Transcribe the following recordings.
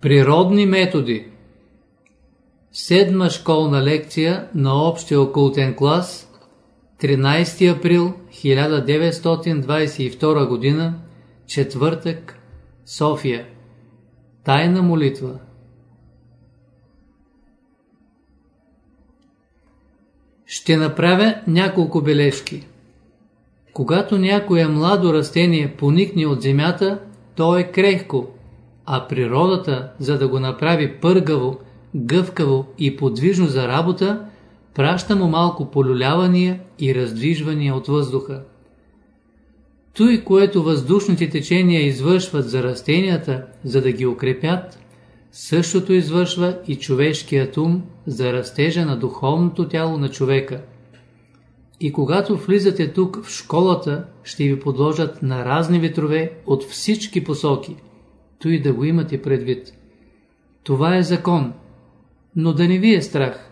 Природни методи Седма школна лекция на общия окултен клас 13 април 1922 г. Четвъртък София Тайна молитва Ще направя няколко бележки. Когато някое младо растение поникне от земята, то е крехко, а природата, за да го направи пъргаво, гъвкаво и подвижно за работа, праща му малко полюлявания и раздвижвания от въздуха. Той, което въздушните течения извършват за растенията, за да ги укрепят, същото извършва и човешкият ум за растежа на духовното тяло на човека. И когато влизате тук в школата, ще ви подложат на разни ветрове от всички посоки. Той да го имате предвид. Това е закон. Но да не ви е страх.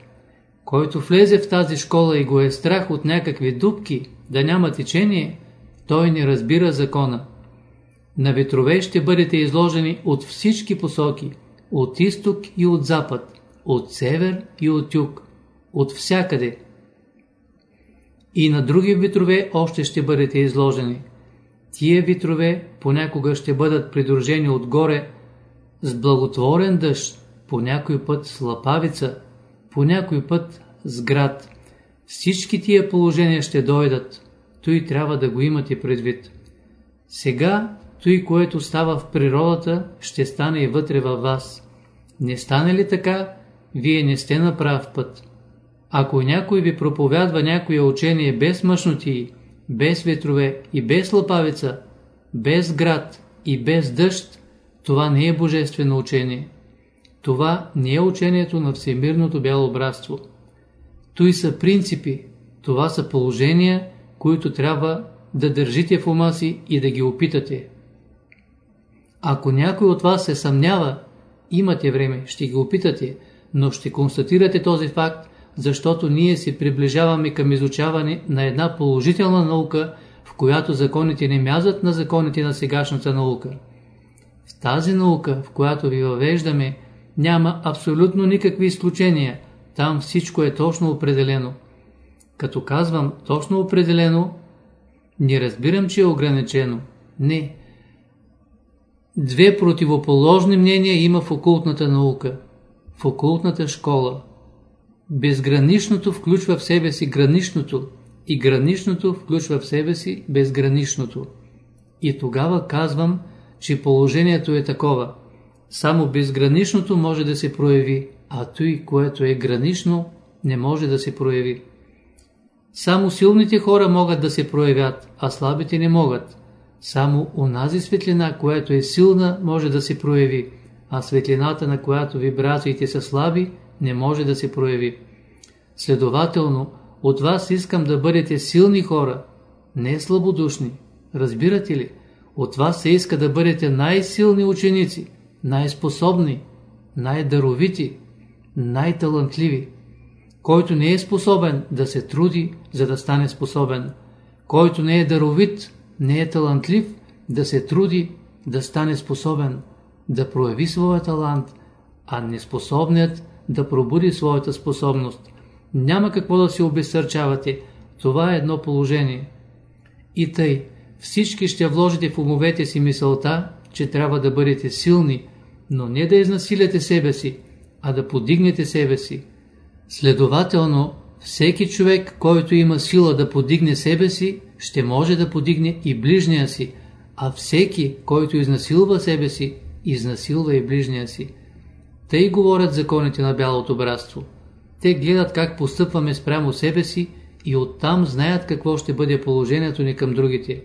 Който влезе в тази школа и го е страх от някакви дубки, да няма течение, той не разбира закона. На ветрове ще бъдете изложени от всички посоки, от изток и от запад, от север и от юг, от всякъде. И на други ветрове още ще бъдете изложени. Тия витрове понякога ще бъдат придружени отгоре с благотворен дъжд, по някой път с лапавица, по някой път с град. Всички тия положения ще дойдат, той трябва да го имате предвид. Сега той, което става в природата, ще стане и вътре във вас. Не стане ли така, вие не сте на прав път. Ако някой ви проповядва някое учение без мъжноти, без ветрове и без лъпавица, без град и без дъжд, това не е божествено учение. Това не е учението на всемирното бяло братство. Той са принципи, това са положения, които трябва да държите в ума си и да ги опитате. Ако някой от вас се съмнява, имате време, ще ги опитате, но ще констатирате този факт, защото ние се приближаваме към изучаване на една положителна наука, в която законите не мязат на законите на сегашната наука. В тази наука, в която ви въвеждаме, няма абсолютно никакви изключения, там всичко е точно определено. Като казвам точно определено, не разбирам, че е ограничено. Не. Две противоположни мнения има в окултната наука, в окултната школа – Безграничното включва в себе си граничното и граничното включва в себе си безграничното. И тогава казвам, че положението е такова. Само безграничното може да се прояви, а той, което е гранично, не може да се прояви. Само силните хора могат да се проявят, а слабите не могат. Само онази светлина, която е силна, може да се прояви, а светлината, на която вибрациите са слаби, не може да се прояви. Следователно, от вас искам да бъдете силни хора, не слабодушни. Разбирате ли? От вас се иска да бъдете най-силни ученици, най-способни, най-даровити, най-талантливи. Който не е способен да се труди, за да стане способен. Който не е даровит, не е талантлив, да се труди, да стане способен, да прояви своя талант, а неспособният да пробуди своята способност. Няма какво да се обесърчавате. Това е едно положение. И тъй, всички ще вложите в умовете си мисълта, че трябва да бъдете силни, но не да изнасиляте себе си, а да подигнете себе си. Следователно, всеки човек, който има сила да подигне себе си, ще може да подигне и ближния си, а всеки, който изнасилва себе си, изнасилва и ближния си. Тъй говорят законите на бялото братство. Те гледат как постъпваме спрямо себе си и оттам знаят какво ще бъде положението ни към другите.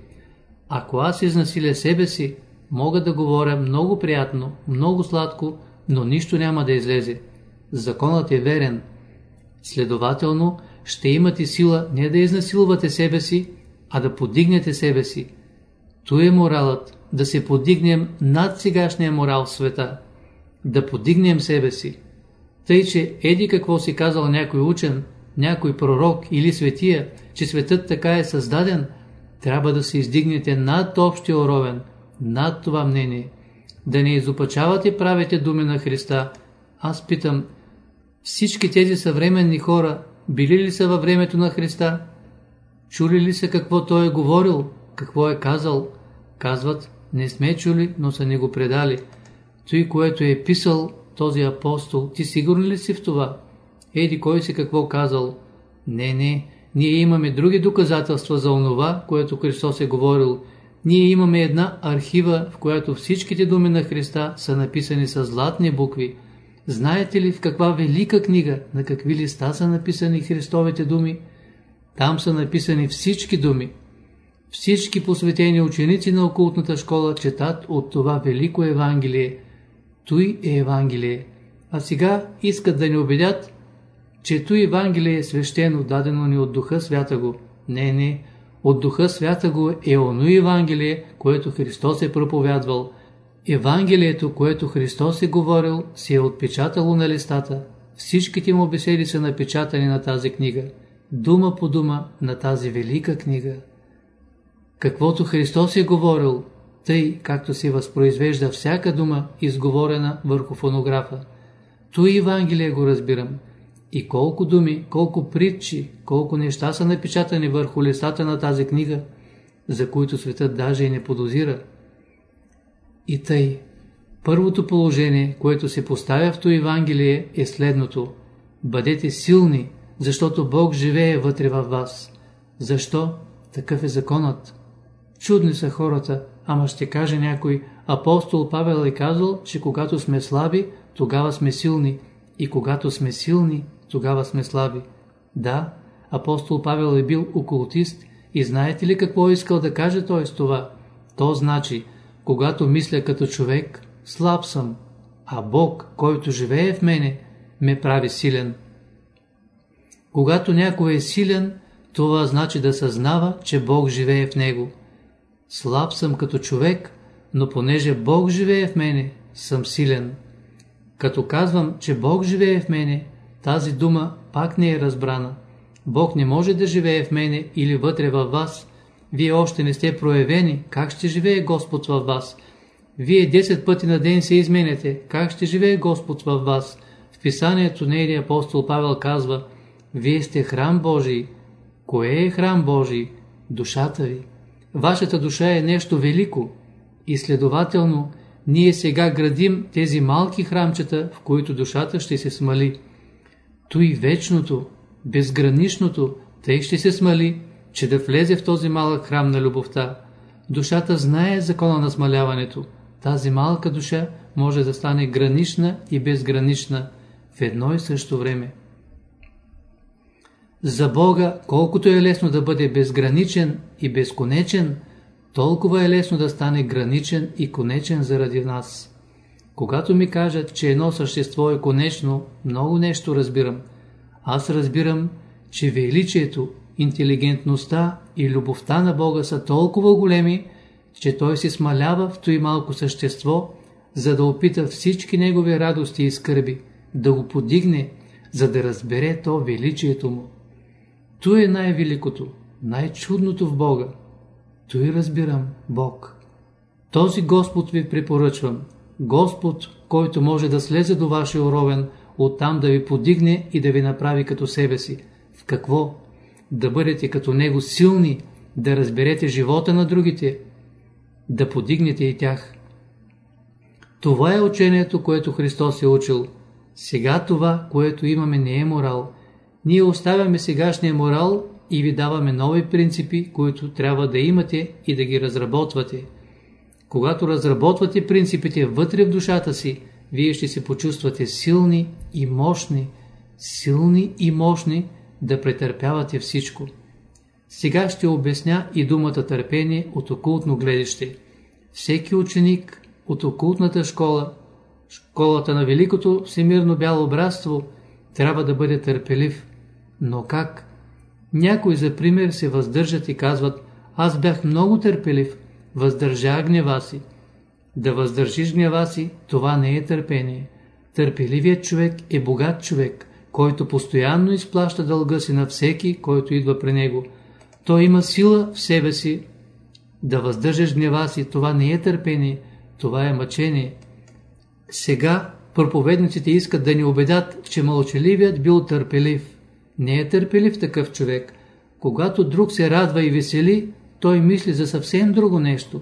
Ако аз изнасиля себе си, мога да говоря много приятно, много сладко, но нищо няма да излезе. Законът е верен. Следователно, ще имате сила не да изнасилвате себе си, а да подигнете себе си. То е моралът, да се подигнем над сегашния морал в света да подигнем себе си. Тъй, че еди какво си казал някой учен, някой пророк или светия, че светът така е създаден, трябва да се издигнете над общия уровен, над това мнение. да не изопачавате правите думи на Христа, аз питам, всички тези съвременни хора били ли са във времето на Христа? Чули ли са какво Той е говорил, какво е казал? Казват, не сме чули, но са ни го предали. Той, което е писал този апостол, ти сигурен ли си в това? Еди, кой си какво казал? Не, не, ние имаме други доказателства за онова, което Христос е говорил. Ние имаме една архива, в която всичките думи на Христа са написани с златни букви. Знаете ли в каква велика книга, на какви листа са написани Христовите думи? Там са написани всички думи. Всички посветени ученици на окултната школа четат от това велико Евангелие. Той е Евангелие. А сега искат да ни убедят, че той Евангелие е свещено, дадено ни от Духа Свята го. Не, не, от Духа Свята го е оно Евангелие, което Христос е проповядвал. Евангелието, което Христос е говорил, се е отпечатало на листата. Всичките му беседи са напечатани на тази книга. Дума по дума на тази велика книга. Каквото Христос е говорил, тъй както се възпроизвежда всяка дума, изговорена върху фонографа. Той Евангелие го разбирам. И колко думи, колко притчи, колко неща са напечатани върху листата на тази книга, за които светът даже и не подозира. И тъй, първото положение, което се поставя в това Евангелие е следното. Бъдете силни, защото Бог живее вътре във вас. Защо? Такъв е законът. Чудни са хората, ама ще каже някой, апостол Павел е казал, че когато сме слаби, тогава сме силни, и когато сме силни, тогава сме слаби. Да, апостол Павел е бил окултист и знаете ли какво е искал да каже той с това? То значи, когато мисля като човек, слаб съм, а Бог, който живее в мене, ме прави силен. Когато някой е силен, това значи да съзнава, че Бог живее в него. Слаб съм като човек, но понеже Бог живее в мене, съм силен. Като казвам, че Бог живее в мене, тази дума пак не е разбрана. Бог не може да живее в мене или вътре във вас. Вие още не сте проявени. Как ще живее Господ във вас? Вие 10 пъти на ден се изменяте. Как ще живее Господ във вас? В писанието нейния апостол Павел казва Вие сте храм Божий. Кое е храм Божий? Душата ви. Вашата душа е нещо велико и следователно ние сега градим тези малки храмчета, в които душата ще се смали. Той вечното, безграничното, тъй ще се смали, че да влезе в този малък храм на любовта. Душата знае закона на смаляването. Тази малка душа може да стане гранична и безгранична в едно и също време. За Бога, колкото е лесно да бъде безграничен и безконечен, толкова е лесно да стане граничен и конечен заради нас. Когато ми кажат, че едно същество е конечно, много нещо разбирам. Аз разбирам, че величието, интелигентността и любовта на Бога са толкова големи, че Той се смалява в той малко същество, за да опита всички негови радости и скърби, да го подигне, за да разбере то величието му. То е най-великото, най-чудното в Бога. Той разбирам Бог. Този Господ ви препоръчвам. Господ, който може да слезе до вашия уровен, оттам да ви подигне и да ви направи като себе си. В какво? Да бъдете като Него силни, да разберете живота на другите, да подигнете и тях. Това е учението, което Христос е учил. Сега това, което имаме, не е морал. Ние оставяме сегашния морал и ви даваме нови принципи, които трябва да имате и да ги разработвате. Когато разработвате принципите вътре в душата си, вие ще се почувствате силни и мощни, силни и мощни да претърпявате всичко. Сега ще обясня и думата търпение от окултно гледаще. Всеки ученик от окултната школа, школата на Великото Всемирно Бяло Братство, трябва да бъде търпелив. Но как? Някои за пример се въздържат и казват, аз бях много търпелив, въздържа гнева си. Да въздържиш гнева си, това не е търпение. Търпеливият човек е богат човек, който постоянно изплаща дълга си на всеки, който идва при него. Той има сила в себе си. Да въздържаш гнева си, това не е търпение, Това е мъчение. Сега проповедниците искат да ни убедят, че мълчаливият бил търпелив. Не е търпелив такъв човек. Когато друг се радва и весели, той мисли за съвсем друго нещо.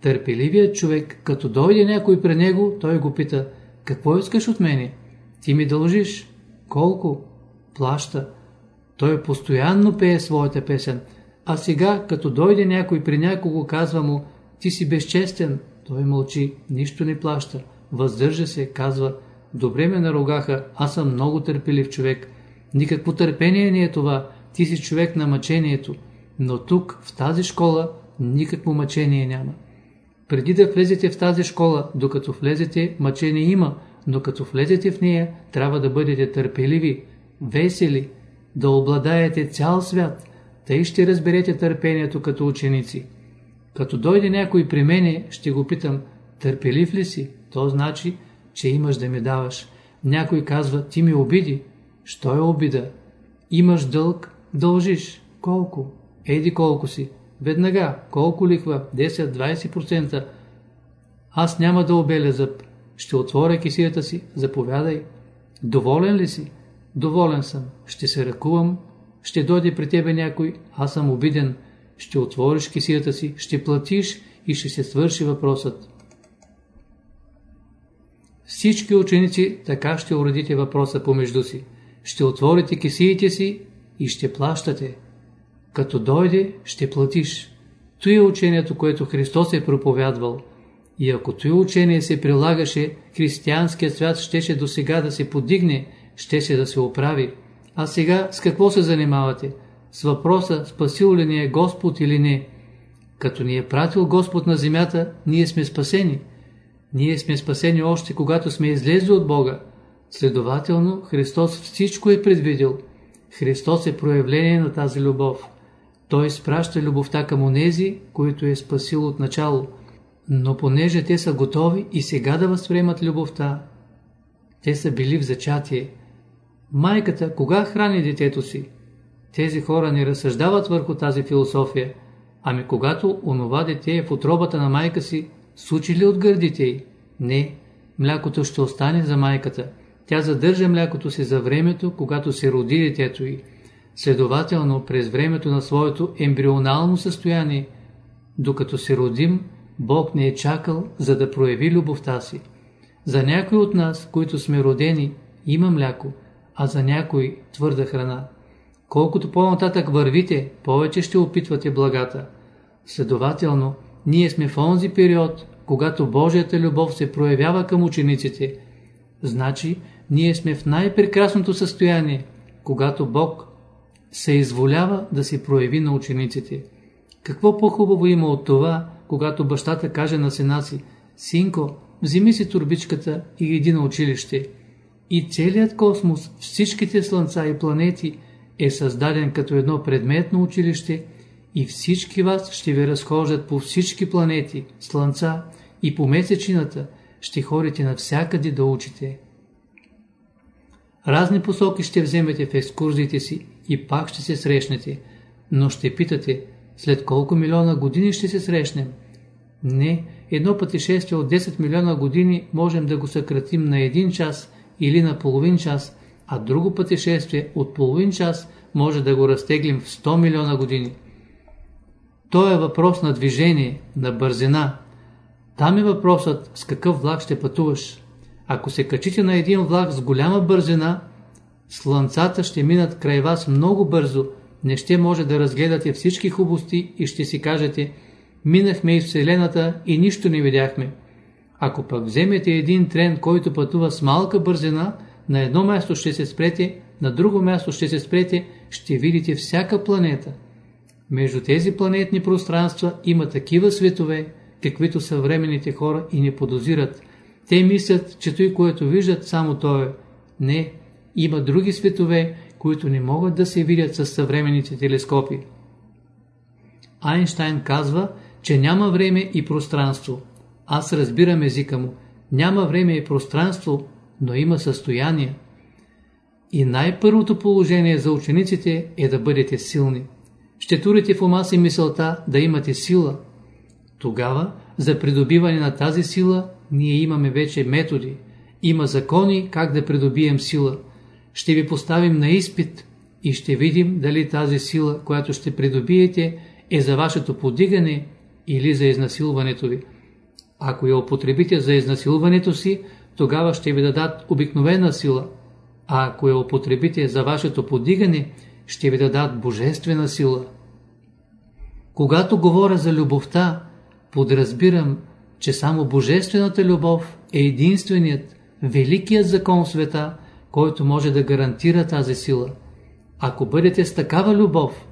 Търпеливият човек, като дойде някой при него, той го пита, какво искаш от мене? Ти ми дължиш. Колко? Плаща. Той постоянно пее своята песен. А сега, като дойде някой при някого, казва му, ти си безчестен. Той мълчи, нищо не плаща. Въздържа се, казва, добре ме наругаха, аз съм много търпелив човек. Никакво търпение не е това, ти си човек на мъчението. Но тук, в тази школа, никакво мъчение няма. Преди да влезете в тази школа, докато влезете, мъчение има, но като влезете в нея, трябва да бъдете търпеливи, весели, да обладаете цял свят, тъй ще разберете търпението като ученици. Като дойде някой при мене, ще го питам, търпелив ли си? То значи, че имаш да ми даваш. Някой казва, ти ми обиди. Що е обида? Имаш дълг, дължиш. Колко? Еди колко си. Веднага, колко лихва? 10-20%. Аз няма да обеля зъб. Ще отворя кисията си, заповядай. Доволен ли си? Доволен съм. Ще се ръкувам. Ще дойде при тебе някой. Аз съм обиден. Ще отвориш кисията си, ще платиш и ще се свърши въпросът. Всички ученици така ще уредите въпроса помежду си. Ще отворите кисиите си и ще плащате. Като дойде, ще платиш. Той е учението, което Христос е проповядвал. И ако той учение се прилагаше, християнският свят щеше до сега да се подигне, щеше да се оправи. А сега с какво се занимавате? С въпроса, спасил ли ни е Господ или не? Като ни е пратил Господ на земята, ние сме спасени. Ние сме спасени още когато сме излезли от Бога. Следователно, Христос всичко е предвидел. Христос е проявление на тази любов. Той изпраща любовта към онези, които е спасил от начало. Но понеже те са готови и сега да възприемат любовта, те са били в зачатие. Майката кога храни детето си? Тези хора не разсъждават върху тази философия. Ами когато онова дете е в отробата на майка си, сучи ли от гърдите й? Не, млякото ще остане за майката. Тя задържа млякото си за времето, когато се роди детето й. Следователно, през времето на своето ембрионално състояние, докато се родим, Бог не е чакал, за да прояви любовта си. За някой от нас, които сме родени, има мляко, а за някой твърда храна. Колкото по-нататък вървите, повече ще опитвате благата. Следователно, ние сме в онзи период, когато Божията любов се проявява към учениците. Значи, ние сме в най-прекрасното състояние, когато Бог се изволява да се прояви на учениците. Какво по-хубаво има от това, когато бащата каже на сина си, «Синко, вземи си турбичката и иди на училище». И целият космос, всичките слънца и планети е създаден като едно предметно училище и всички вас ще ви разхождат по всички планети, слънца и по месечината, ще ходите навсякъде да учите. Разни посоки ще вземете в екскурзиите си и пак ще се срещнете, но ще питате, след колко милиона години ще се срещнем? Не, едно пътешествие от 10 милиона години можем да го съкратим на един час или на половин час, а друго пътешествие от половин час може да го разтеглим в 100 милиона години. То е въпрос на движение, на бързина. Там е въпросът с какъв влак ще пътуваш. Ако се качите на един влак с голяма бързина, слънцата ще минат край вас много бързо, не ще може да разгледате всички хубости и ще си кажете минахме из Вселената и нищо не видяхме. Ако пък вземете един трен, който пътува с малка бързина, на едно място ще се спрете, на друго място ще се спрете, ще видите всяка планета. Между тези планетни пространства има такива светове, каквито съвременните хора и не подозират. Те мислят, че той, което виждат, само то е. Не, има други светове, които не могат да се видят с съвременните телескопи. Айнштайн казва, че няма време и пространство. Аз разбирам езика му. Няма време и пространство, но има състояние. И най-първото положение за учениците е да бъдете силни. Ще турите в ума си мисълта да имате сила. Тогава, за придобиване на тази сила ние имаме вече методи. Има закони как да придобием сила. Ще ви поставим на изпит и ще видим дали тази сила, която ще придобиете, е за вашето подигане или за изнасилването ви. Ако я употребите за изнасилването си, тогава ще ви дадат обикновена сила, а ако я употребите за вашето подигане, ще ви дадат божествена сила. Когато говоря за любовта, подразбирам, че само божествената любов е единственият, великият закон в света, който може да гарантира тази сила. Ако бъдете с такава любов,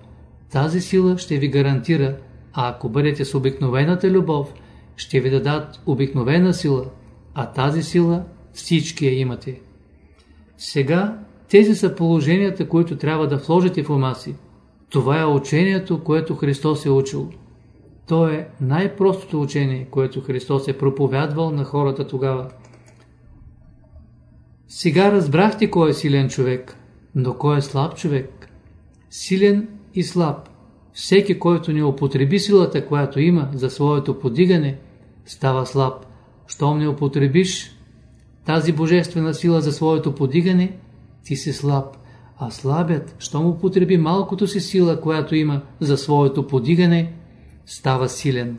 тази сила ще ви гарантира, а ако бъдете с обикновената любов, ще ви дадат обикновена сила, а тази сила всички я имате. Сега тези са положенията, които трябва да вложите в ума си. Това е учението, което Христос е учил. То е най-простото учение, което Христос е проповядвал на хората тогава. Сега разбрахте кой е силен човек, но кой е слаб човек? Силен и слаб. Всеки, който не употреби силата, която има за своето подигане, става слаб. Щом не употребиш тази божествена сила за своето подигане, ти си слаб. А слабят, щом употреби малкото си сила, която има за своето подигане, става силен.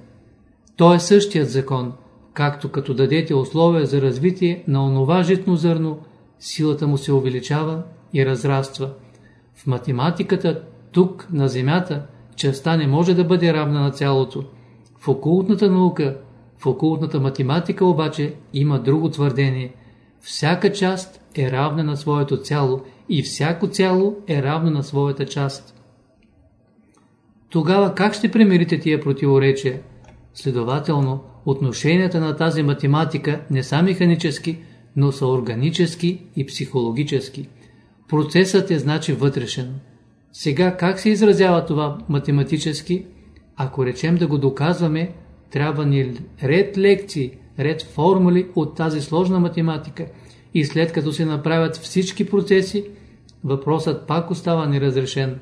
То е същият закон, както като дадете условия за развитие на онова житно зърно, силата му се увеличава и разраства. В математиката, тук, на Земята, частта не може да бъде равна на цялото. В окултната наука, в окултната математика обаче има друго твърдение. Всяка част е равна на своето цяло и всяко цяло е равно на своята част. Тогава как ще примирите тия противоречия? Следователно, отношенията на тази математика не са механически, но са органически и психологически. Процесът е значи вътрешен. Сега как се изразява това математически? Ако речем да го доказваме, трябва ни ред лекции, ред формули от тази сложна математика и след като се направят всички процеси, въпросът пак остава неразрешен.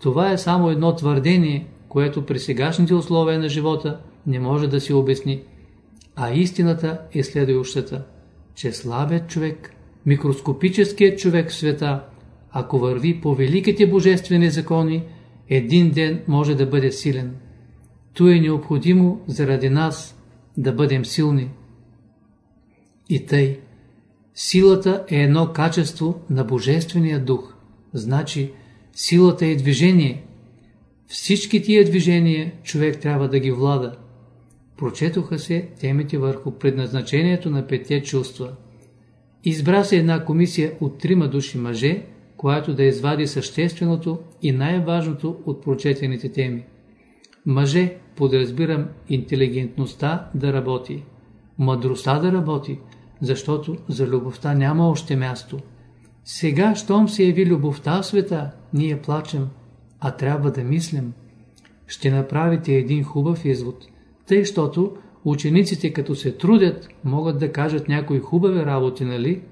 Това е само едно твърдение, което при сегашните условия на живота не може да се обясни. А истината е следващата, че слабият човек, микроскопическият човек в света, ако върви по великите божествени закони, един ден може да бъде силен. То е необходимо заради нас да бъдем силни. И тъй, силата е едно качество на Божествения дух. Значи, силата е движение. Всички тия движения човек трябва да ги влада. Прочетоха се темите върху предназначението на петте чувства. Избра се една комисия от трима души мъже, която да извади същественото и най-важното от прочетените теми. Мъже, подразбирам интелигентността да работи, мъдростта да работи, защото за любовта няма още място. Сега, щом се яви любовта в света, ние плачем, а трябва да мислим. Ще направите един хубав извод, тъй, щото учениците като се трудят, могат да кажат някои хубави работи, нали?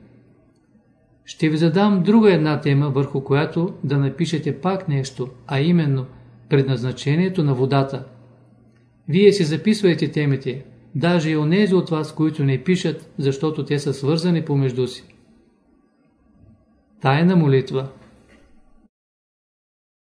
Ще ви задам друга една тема, върху която да напишете пак нещо, а именно предназначението на водата. Вие си записвайте темите, даже и онези от вас, които не пишат, защото те са свързани помежду си. Тайна молитва